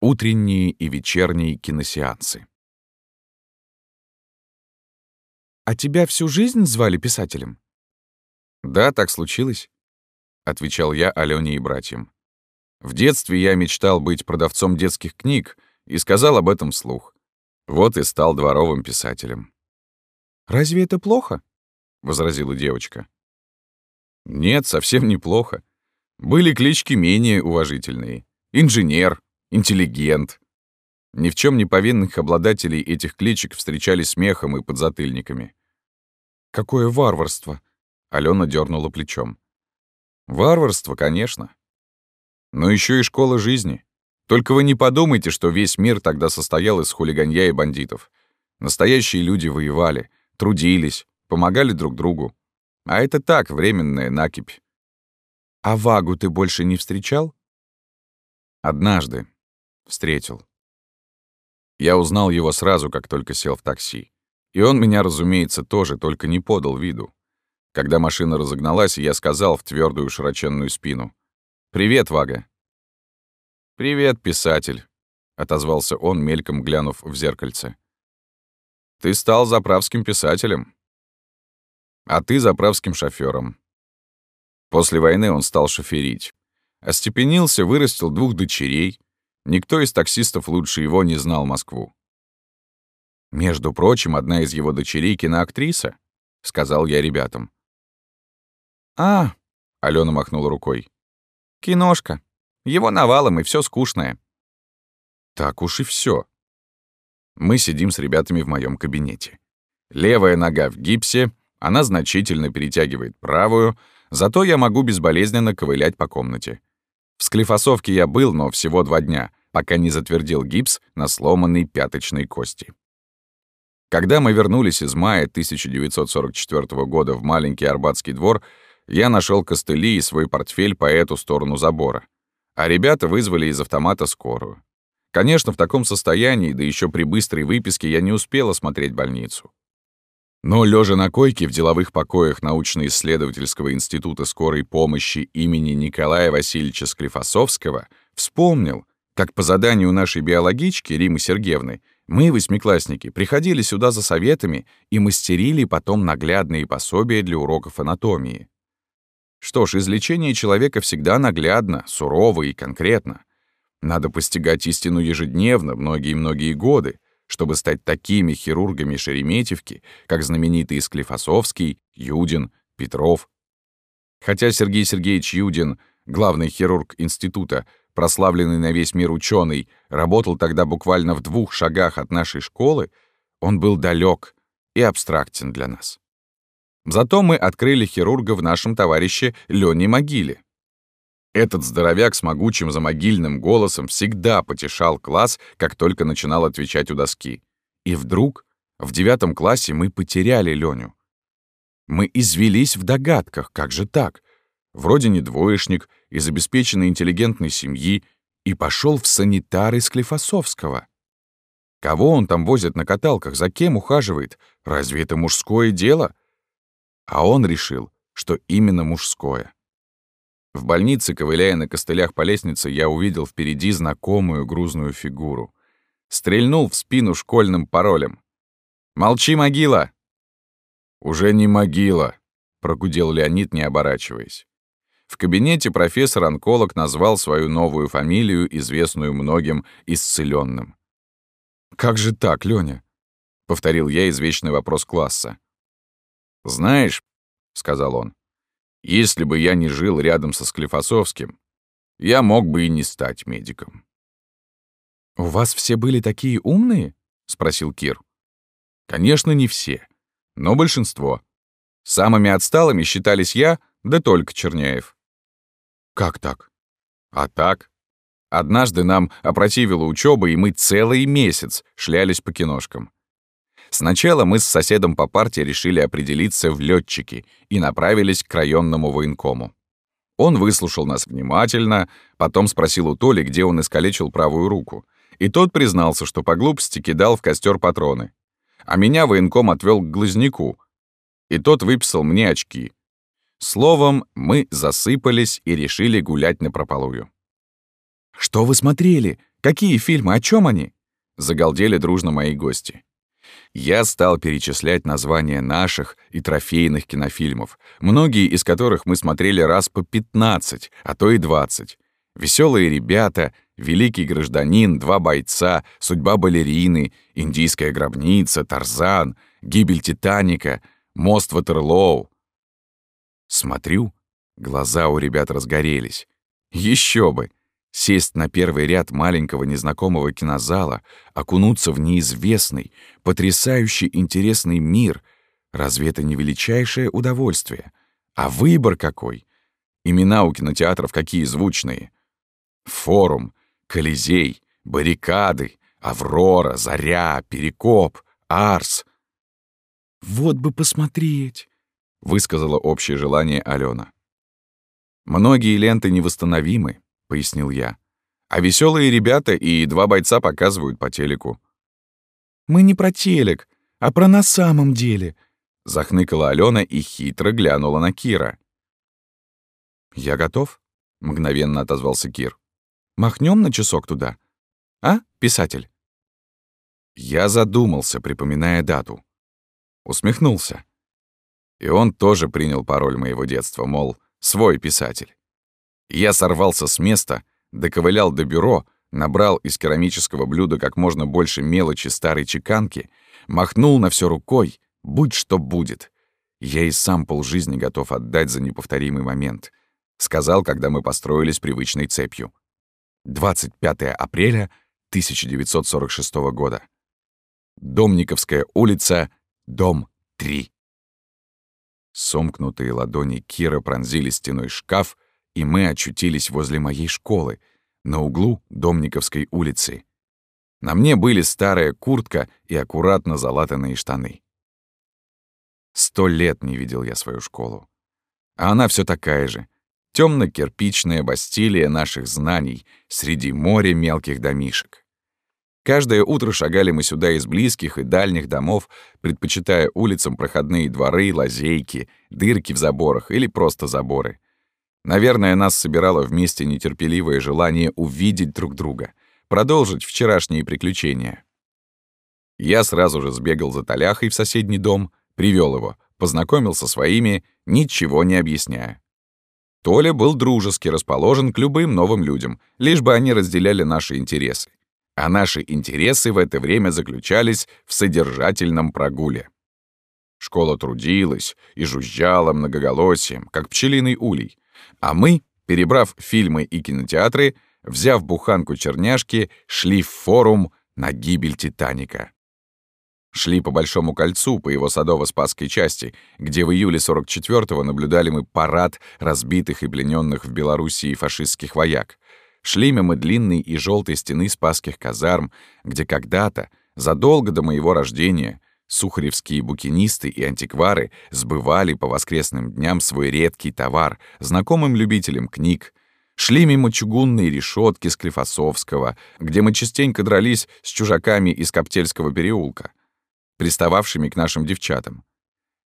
Утренние и вечерние киносеансы. «А тебя всю жизнь звали писателем?» «Да, так случилось», — отвечал я Алёне и братьям. «В детстве я мечтал быть продавцом детских книг и сказал об этом вслух. Вот и стал дворовым писателем». «Разве это плохо?» — возразила девочка. «Нет, совсем неплохо. Были клички менее уважительные. Инженер, интеллигент. Ни в чем не повинных обладателей этих кличек встречались смехом и подзатыльниками. «Какое варварство!» — Алена дернула плечом. «Варварство, конечно. Но еще и школа жизни. Только вы не подумайте, что весь мир тогда состоял из хулиганья и бандитов. Настоящие люди воевали, трудились, помогали друг другу. А это так, временная накипь. А Вагу ты больше не встречал? Однажды. Встретил. Я узнал его сразу, как только сел в такси. И он меня, разумеется, тоже, только не подал виду. Когда машина разогналась, я сказал в твердую широченную спину. «Привет, Вага». «Привет, писатель», — отозвался он, мельком глянув в зеркальце. «Ты стал заправским писателем. А ты заправским шофёром». После войны он стал шоферить. Остепенился, вырастил двух дочерей. Никто из таксистов лучше его не знал Москву. «Между прочим, одна из его дочерей — киноактриса», — сказал я ребятам. «А», — Алена махнула рукой. «Киношка. Его навалом, и все скучное». Так уж и все. Мы сидим с ребятами в моем кабинете. Левая нога в гипсе, она значительно перетягивает правую, зато я могу безболезненно ковылять по комнате. В склифосовке я был, но всего два дня, пока не затвердил гипс на сломанной пяточной кости. Когда мы вернулись из мая 1944 года в маленький Арбатский двор, я нашел костыли и свой портфель по эту сторону забора. А ребята вызвали из автомата скорую. Конечно, в таком состоянии, да еще при быстрой выписке, я не успел осмотреть больницу. Но, лежа на койке в деловых покоях научно-исследовательского института скорой помощи имени Николая Васильевича Склифосовского, вспомнил, как по заданию нашей биологички Римы Сергеевны мы, восьмиклассники, приходили сюда за советами и мастерили потом наглядные пособия для уроков анатомии. Что ж, излечение человека всегда наглядно, сурово и конкретно. Надо постигать истину ежедневно, многие-многие годы, чтобы стать такими хирургами Шереметьевки, как знаменитый Склифосовский, Юдин, Петров. Хотя Сергей Сергеевич Юдин, главный хирург института, прославленный на весь мир ученый, работал тогда буквально в двух шагах от нашей школы, он был далек и абстрактен для нас. Зато мы открыли хирурга в нашем товарище Лене Могиле. Этот здоровяк с могучим замогильным голосом всегда потешал класс, как только начинал отвечать у доски. И вдруг в девятом классе мы потеряли Леню. Мы извелись в догадках, как же так? Вроде не двоечник, из обеспеченной интеллигентной семьи, и пошел в санитары Склифосовского. Кого он там возит на каталках, за кем ухаживает? Разве это мужское дело? А он решил, что именно мужское. В больнице, ковыляя на костылях по лестнице, я увидел впереди знакомую грузную фигуру. Стрельнул в спину школьным паролем. «Молчи, могила!» «Уже не могила», — прогудел Леонид, не оборачиваясь. В кабинете профессор-онколог назвал свою новую фамилию, известную многим исцеленным. «Как же так, Лёня?» — повторил я извечный вопрос класса. «Знаешь», — сказал он, — «если бы я не жил рядом со Склифосовским, я мог бы и не стать медиком». «У вас все были такие умные?» — спросил Кир. «Конечно, не все, но большинство. Самыми отсталыми считались я, да только Черняев. Как так? А так. Однажды нам опротивила учеба, и мы целый месяц шлялись по киношкам. Сначала мы с соседом по партии решили определиться в летчики и направились к районному военкому. Он выслушал нас внимательно, потом спросил у Толи, где он искалечил правую руку. И тот признался, что по глупости кидал в костер патроны. А меня военком отвел к глазняку, и тот выписал мне очки. Словом, мы засыпались и решили гулять на прополую. «Что вы смотрели? Какие фильмы? О чем они?» Загалдели дружно мои гости. Я стал перечислять названия наших и трофейных кинофильмов, многие из которых мы смотрели раз по 15, а то и 20. «Веселые ребята», «Великий гражданин», «Два бойца», «Судьба балерины», «Индийская гробница», «Тарзан», «Гибель Титаника», «Мост Ватерлоу». Смотрю, глаза у ребят разгорелись. Еще бы! Сесть на первый ряд маленького незнакомого кинозала, окунуться в неизвестный, потрясающий интересный мир. Разве это не величайшее удовольствие? А выбор какой? Имена у кинотеатров какие звучные. Форум, Колизей, Баррикады, Аврора, Заря, Перекоп, Арс. «Вот бы посмотреть», — высказала общее желание Алена. «Многие ленты невосстановимы», — пояснил я. «А веселые ребята и два бойца показывают по телеку». «Мы не про телек, а про на самом деле», — захныкала Алена и хитро глянула на Кира. «Я готов», — мгновенно отозвался Кир. «Махнем на часок туда. А, писатель?» Я задумался, припоминая дату. Усмехнулся. И он тоже принял пароль моего детства, мол, свой писатель. Я сорвался с места, доковылял до бюро, набрал из керамического блюда как можно больше мелочи старой чеканки, махнул на все рукой, будь что будет. Я и сам полжизни готов отдать за неповторимый момент. Сказал, когда мы построились привычной цепью. 25 апреля 1946 года. Домниковская улица, дом 3. Сомкнутые ладони Кира пронзили стеной шкаф, и мы очутились возле моей школы, на углу Домниковской улицы. На мне были старая куртка и аккуратно залатанные штаны. Сто лет не видел я свою школу. А она все такая же. Темно-кирпичная бастилия наших знаний среди моря мелких домишек. Каждое утро шагали мы сюда из близких и дальних домов, предпочитая улицам проходные дворы, лазейки, дырки в заборах или просто заборы — Наверное, нас собирало вместе нетерпеливое желание увидеть друг друга, продолжить вчерашние приключения. Я сразу же сбегал за Толяхой в соседний дом, привел его, познакомился со своими, ничего не объясняя. Толя был дружески расположен к любым новым людям, лишь бы они разделяли наши интересы. А наши интересы в это время заключались в содержательном прогуле. Школа трудилась и жужжала многоголосием, как пчелиный улей, а мы, перебрав фильмы и кинотеатры, взяв буханку черняшки, шли в форум на гибель Титаника. Шли по Большому кольцу, по его садово-спасской части, где в июле 44-го наблюдали мы парад разбитых и плененных в Белоруссии фашистских вояк. Шли мимо длинной и желтой стены спасских казарм, где когда-то, задолго до моего рождения, Сухаревские букинисты и антиквары сбывали по воскресным дням свой редкий товар знакомым любителям книг, шли мимо чугунной решетки Склифосовского, где мы частенько дрались с чужаками из Коптельского переулка, пристававшими к нашим девчатам.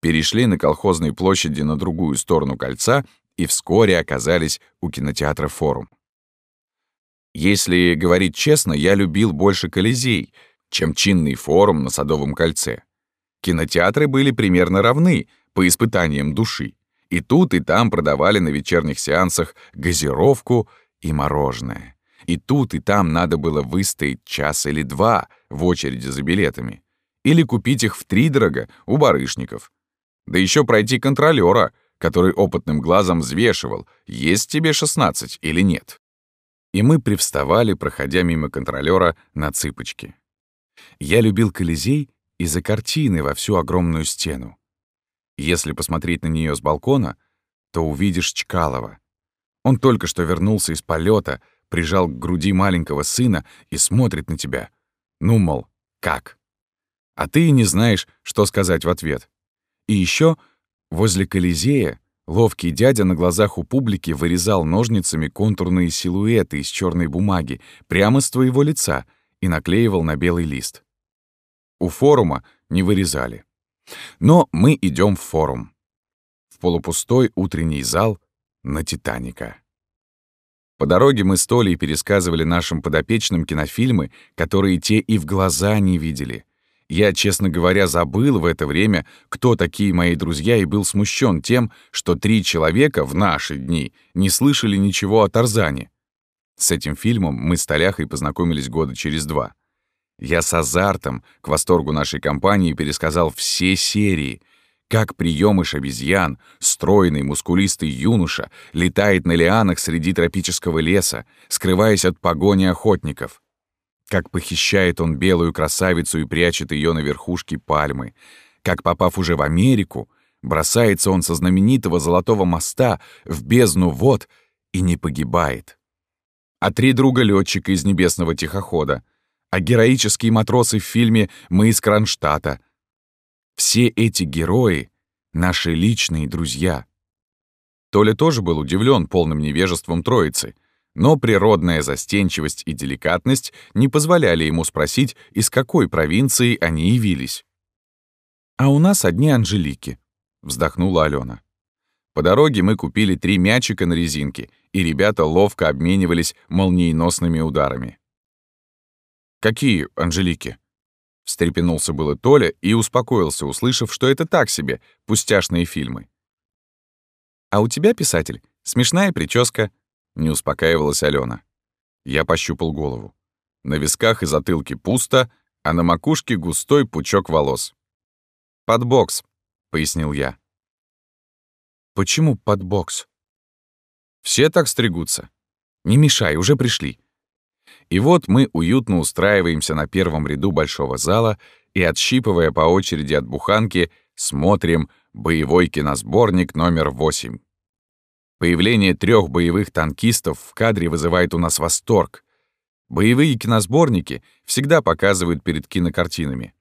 Перешли на колхозной площади на другую сторону кольца и вскоре оказались у кинотеатра «Форум». Если говорить честно, я любил больше Колизей — чем чинный форум на Садовом кольце. Кинотеатры были примерно равны по испытаниям души. И тут, и там продавали на вечерних сеансах газировку и мороженое. И тут, и там надо было выстоять час или два в очереди за билетами. Или купить их втридорога у барышников. Да еще пройти контролера, который опытным глазом взвешивал, есть тебе 16 или нет. И мы привставали, проходя мимо контролера на цыпочки. Я любил Колизей из-за картины во всю огромную стену. Если посмотреть на нее с балкона, то увидишь Чкалова. Он только что вернулся из полета, прижал к груди маленького сына и смотрит на тебя. Ну, мол, как? А ты и не знаешь, что сказать в ответ. И еще возле Колизея ловкий дядя на глазах у публики вырезал ножницами контурные силуэты из черной бумаги прямо с твоего лица и наклеивал на белый лист. У форума не вырезали. Но мы идем в форум. В полупустой утренний зал на «Титаника». По дороге мы с Толей пересказывали нашим подопечным кинофильмы, которые те и в глаза не видели. Я, честно говоря, забыл в это время, кто такие мои друзья, и был смущен тем, что три человека в наши дни не слышали ничего о Тарзане. С этим фильмом мы с Толяхой познакомились года через два. Я с азартом, к восторгу нашей компании, пересказал все серии. Как приемыш обезьян, стройный, мускулистый юноша, летает на лианах среди тропического леса, скрываясь от погони охотников. Как похищает он белую красавицу и прячет ее на верхушке пальмы. Как, попав уже в Америку, бросается он со знаменитого Золотого моста в бездну вод и не погибает. А три друга летчика из небесного тихохода — а героические матросы в фильме «Мы из Кронштадта». Все эти герои — наши личные друзья. Толя тоже был удивлен полным невежеством троицы, но природная застенчивость и деликатность не позволяли ему спросить, из какой провинции они явились. «А у нас одни Анжелики», — вздохнула Алена. По дороге мы купили три мячика на резинке, и ребята ловко обменивались молниеносными ударами. «Какие Анжелики?» Встрепенулся было Толя и успокоился, услышав, что это так себе, пустяшные фильмы. «А у тебя, писатель, смешная прическа», — не успокаивалась Алена. Я пощупал голову. На висках и затылке пусто, а на макушке густой пучок волос. «Под бокс», — пояснил я. «Почему под бокс?» «Все так стригутся. Не мешай, уже пришли. И вот мы уютно устраиваемся на первом ряду большого зала и, отщипывая по очереди от буханки, смотрим боевой киносборник номер 8. Появление трех боевых танкистов в кадре вызывает у нас восторг. Боевые киносборники всегда показывают перед кинокартинами.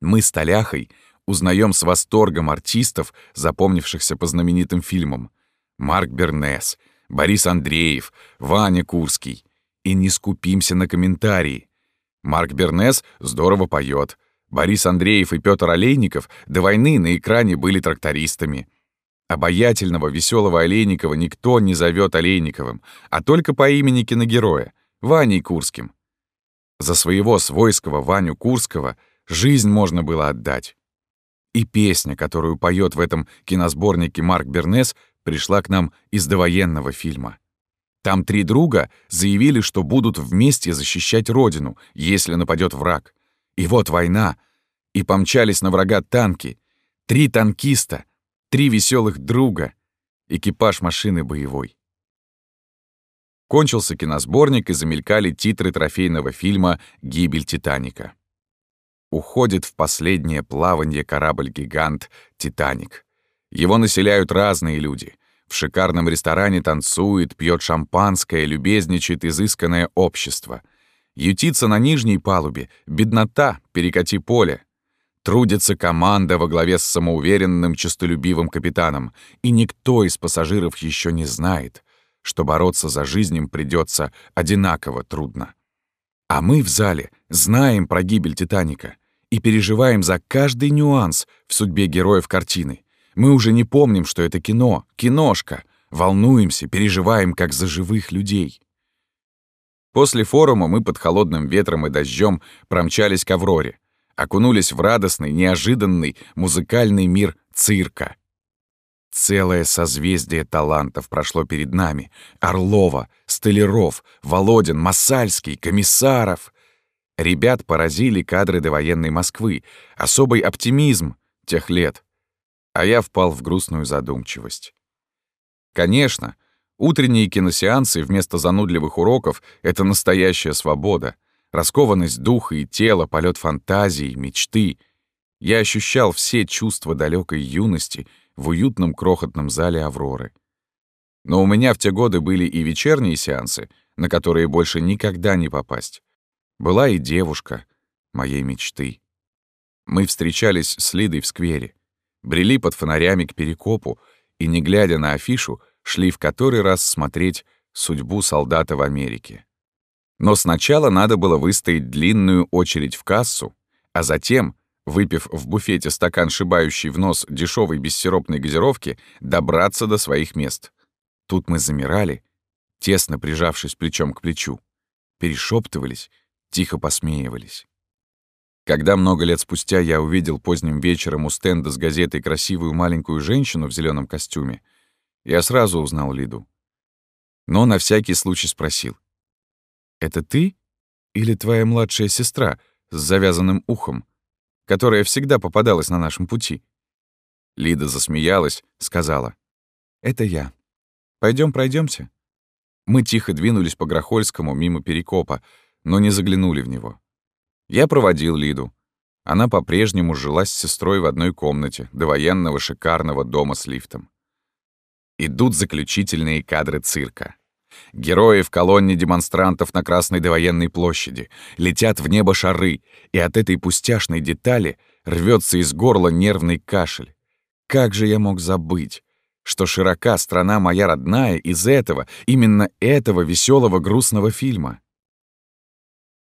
Мы с Толяхой узнаем с восторгом артистов, запомнившихся по знаменитым фильмам. Марк Бернес, Борис Андреев, Ваня Курский — и не скупимся на комментарии. Марк Бернес здорово поет. Борис Андреев и Петр Олейников до войны на экране были трактористами. Обаятельного, веселого Олейникова никто не зовет Олейниковым, а только по имени киногероя — Ваней Курским. За своего свойского Ваню Курского жизнь можно было отдать. И песня, которую поет в этом киносборнике Марк Бернес, пришла к нам из довоенного фильма. Там три друга заявили, что будут вместе защищать родину, если нападет враг. И вот война. И помчались на врага танки. Три танкиста, три веселых друга, экипаж машины боевой. Кончился киносборник и замелькали титры трофейного фильма «Гибель Титаника». Уходит в последнее плавание корабль-гигант «Титаник». Его населяют разные люди. В шикарном ресторане танцует, пьет шампанское, любезничает изысканное общество. Ютится на нижней палубе, беднота, перекати поле. Трудится команда во главе с самоуверенным, честолюбивым капитаном, и никто из пассажиров еще не знает, что бороться за жизнь придется одинаково трудно. А мы в зале знаем про гибель «Титаника» и переживаем за каждый нюанс в судьбе героев картины — мы уже не помним, что это кино, киношка. Волнуемся, переживаем, как за живых людей. После форума мы под холодным ветром и дождем промчались к Авроре. Окунулись в радостный, неожиданный музыкальный мир цирка. Целое созвездие талантов прошло перед нами. Орлова, Столяров, Володин, Масальский, Комиссаров. Ребят поразили кадры довоенной Москвы, особый оптимизм тех лет а я впал в грустную задумчивость. Конечно, утренние киносеансы вместо занудливых уроков — это настоящая свобода, раскованность духа и тела, полет фантазии, мечты. Я ощущал все чувства далекой юности в уютном крохотном зале «Авроры». Но у меня в те годы были и вечерние сеансы, на которые больше никогда не попасть. Была и девушка моей мечты. Мы встречались с Лидой в сквере брели под фонарями к перекопу и, не глядя на афишу, шли в который раз смотреть судьбу солдата в Америке. Но сначала надо было выстоять длинную очередь в кассу, а затем, выпив в буфете стакан шибающий в нос дешевой бессиропной газировки, добраться до своих мест. Тут мы замирали тесно прижавшись плечом к плечу, перешептывались, тихо посмеивались. Когда много лет спустя я увидел поздним вечером у стенда с газетой красивую маленькую женщину в зеленом костюме, я сразу узнал Лиду. Но на всякий случай спросил. «Это ты или твоя младшая сестра с завязанным ухом, которая всегда попадалась на нашем пути?» Лида засмеялась, сказала. «Это я. Пойдем пройдемся. Мы тихо двинулись по Грохольскому мимо Перекопа, но не заглянули в него. Я проводил Лиду. Она по-прежнему жила с сестрой в одной комнате до военного шикарного дома с лифтом. Идут заключительные кадры цирка. Герои в колонне демонстрантов на Красной довоенной площади. Летят в небо шары, и от этой пустяшной детали рвется из горла нервный кашель. Как же я мог забыть? что широка страна моя родная из этого, именно этого веселого грустного фильма.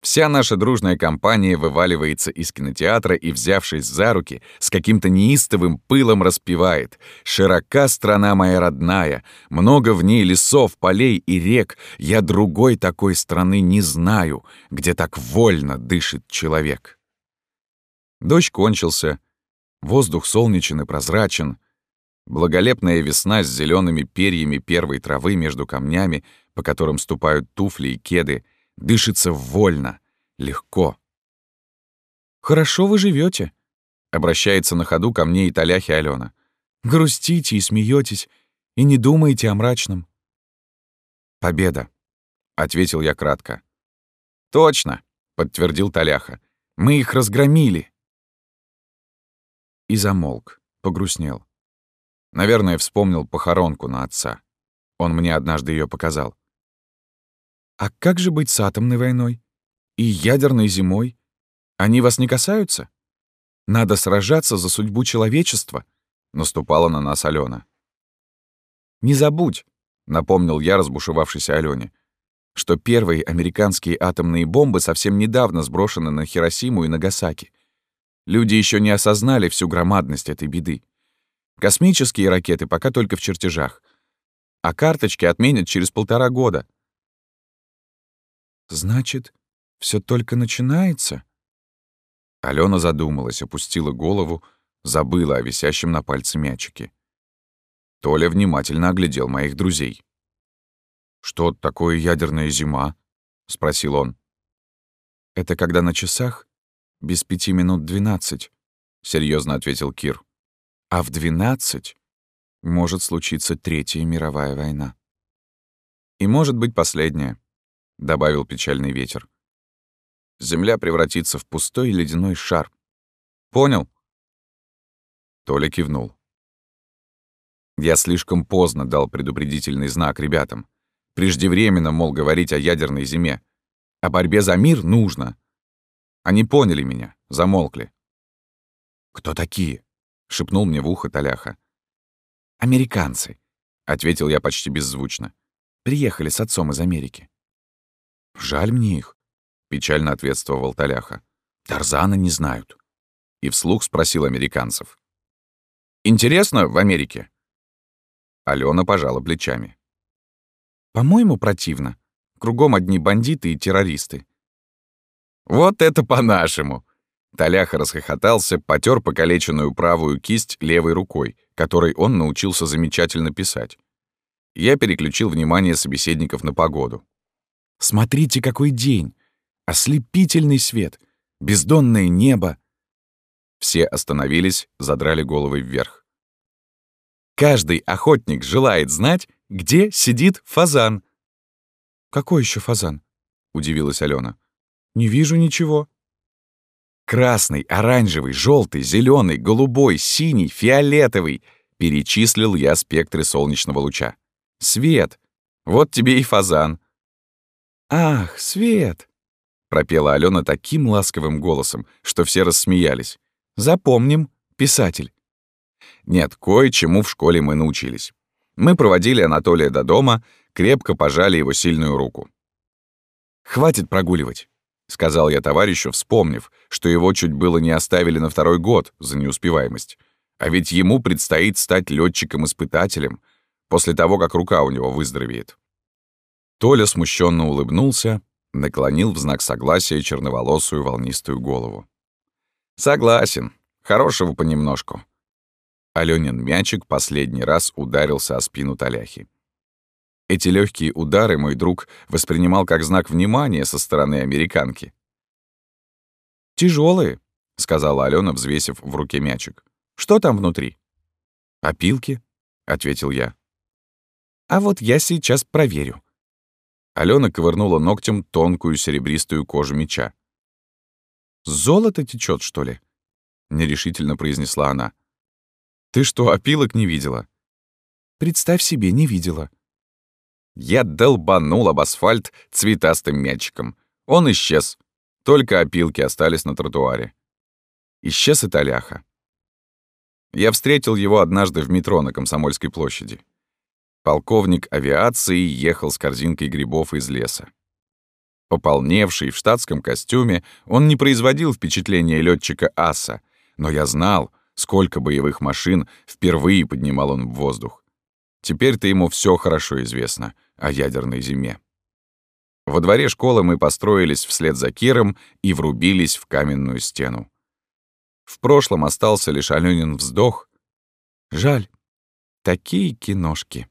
Вся наша дружная компания вываливается из кинотеатра и, взявшись за руки, с каким-то неистовым пылом распевает. «Широка страна моя родная, много в ней лесов, полей и рек, я другой такой страны не знаю, где так вольно дышит человек». Дождь кончился, воздух солнечен и прозрачен, Благолепная весна с зелеными перьями первой травы между камнями, по которым ступают туфли и кеды, дышится вольно, легко. «Хорошо вы живете, обращается на ходу ко мне и Таляхи Алена. «Грустите и смеетесь, и не думаете о мрачном». «Победа», — ответил я кратко. «Точно», — подтвердил Таляха. «Мы их разгромили». И замолк, погрустнел. Наверное, вспомнил похоронку на отца. Он мне однажды ее показал. «А как же быть с атомной войной? И ядерной зимой? Они вас не касаются? Надо сражаться за судьбу человечества», — наступала на нас Алена. «Не забудь», — напомнил я разбушевавшейся Алене, что первые американские атомные бомбы совсем недавно сброшены на Хиросиму и Нагасаки. Люди еще не осознали всю громадность этой беды. Космические ракеты пока только в чертежах. А карточки отменят через полтора года. Значит, все только начинается? Алена задумалась, опустила голову, забыла о висящем на пальце мячике. Толя внимательно оглядел моих друзей. «Что такое ядерная зима?» — спросил он. «Это когда на часах без пяти минут двенадцать», — серьезно ответил Кир а в 12 может случиться Третья мировая война. И может быть последняя, — добавил печальный ветер. Земля превратится в пустой ледяной шар. Понял? Толя кивнул. Я слишком поздно дал предупредительный знак ребятам. Преждевременно, мол, говорить о ядерной зиме. О борьбе за мир нужно. Они поняли меня, замолкли. «Кто такие?» — шепнул мне в ухо Таляха. «Американцы», — ответил я почти беззвучно. «Приехали с отцом из Америки». «Жаль мне их», — печально ответствовал Таляха. «Тарзана не знают». И вслух спросил американцев. «Интересно в Америке?» Алена пожала плечами. «По-моему, противно. Кругом одни бандиты и террористы». «Вот это по-нашему!» Толяха расхохотался, потер покалеченную правую кисть левой рукой, которой он научился замечательно писать. Я переключил внимание собеседников на погоду. «Смотрите, какой день! Ослепительный свет! Бездонное небо!» Все остановились, задрали головы вверх. «Каждый охотник желает знать, где сидит фазан». «Какой еще фазан?» — удивилась Алена. «Не вижу ничего». Красный, оранжевый, желтый, зеленый, голубой, синий, фиолетовый. Перечислил я спектры солнечного луча. Свет. Вот тебе и фазан. Ах, свет. Пропела Алена таким ласковым голосом, что все рассмеялись. Запомним, писатель. Нет, кое-чему в школе мы научились. Мы проводили Анатолия до дома, крепко пожали его сильную руку. «Хватит прогуливать. — сказал я товарищу, вспомнив, что его чуть было не оставили на второй год за неуспеваемость. А ведь ему предстоит стать летчиком испытателем после того, как рука у него выздоровеет. Толя смущенно улыбнулся, наклонил в знак согласия черноволосую волнистую голову. «Согласен. Хорошего понемножку». Алёнин мячик последний раз ударился о спину Толяхи. Эти легкие удары мой друг воспринимал как знак внимания со стороны американки. Тяжелые, сказала Алена, взвесив в руке мячик. «Что там внутри?» «Опилки», — ответил я. «А вот я сейчас проверю». Алена ковырнула ногтем тонкую серебристую кожу меча. «Золото течет, что ли?» — нерешительно произнесла она. «Ты что, опилок не видела?» «Представь себе, не видела». Я долбанул об асфальт цветастым мячиком. Он исчез. Только опилки остались на тротуаре. Исчез и Толяха. Я встретил его однажды в метро на Комсомольской площади. Полковник авиации ехал с корзинкой грибов из леса. Пополневший в штатском костюме, он не производил впечатления летчика аса, но я знал, сколько боевых машин впервые поднимал он в воздух. Теперь-то ему все хорошо известно — о ядерной зиме. Во дворе школы мы построились вслед за Киром и врубились в каменную стену. В прошлом остался лишь Алёнин вздох. Жаль, такие киношки.